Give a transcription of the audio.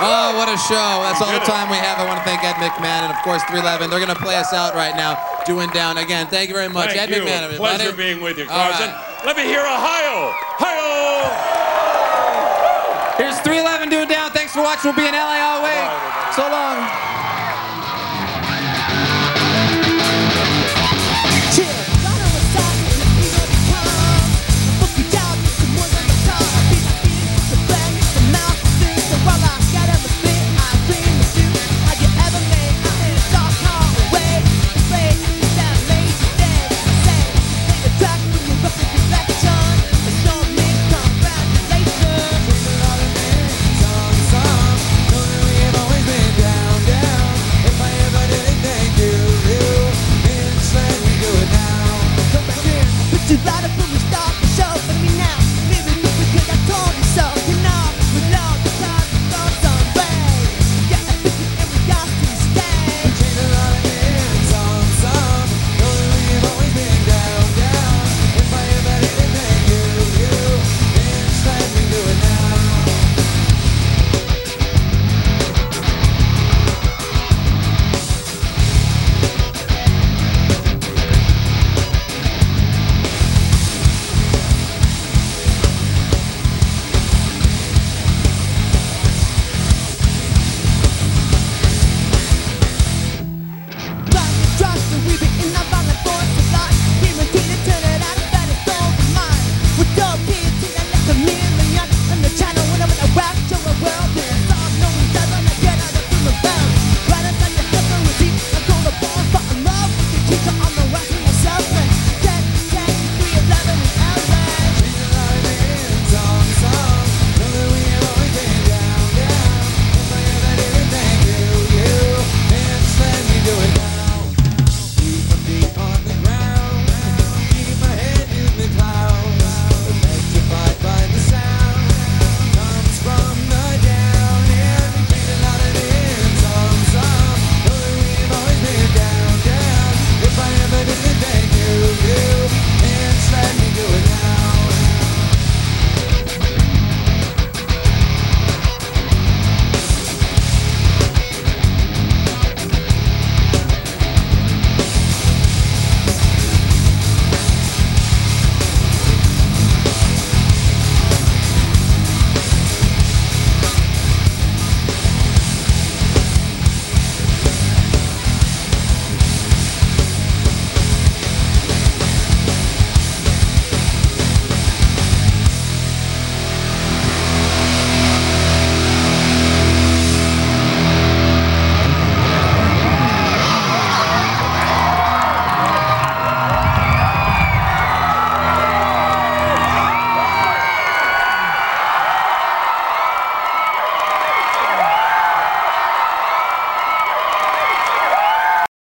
Oh, what a show. That's all the time we have. I want to thank Ed McMahon and, of course, 311. They're going to play us out right now, doing down. Again, thank you very much. Thank Ed you. McMahon, everybody. Pleasure being with you, Carson. right. Let me hear Ohio. Ohio. Here's 311 doing down. Thanks for watching. We'll be in LA all week. Bye. So long. I up.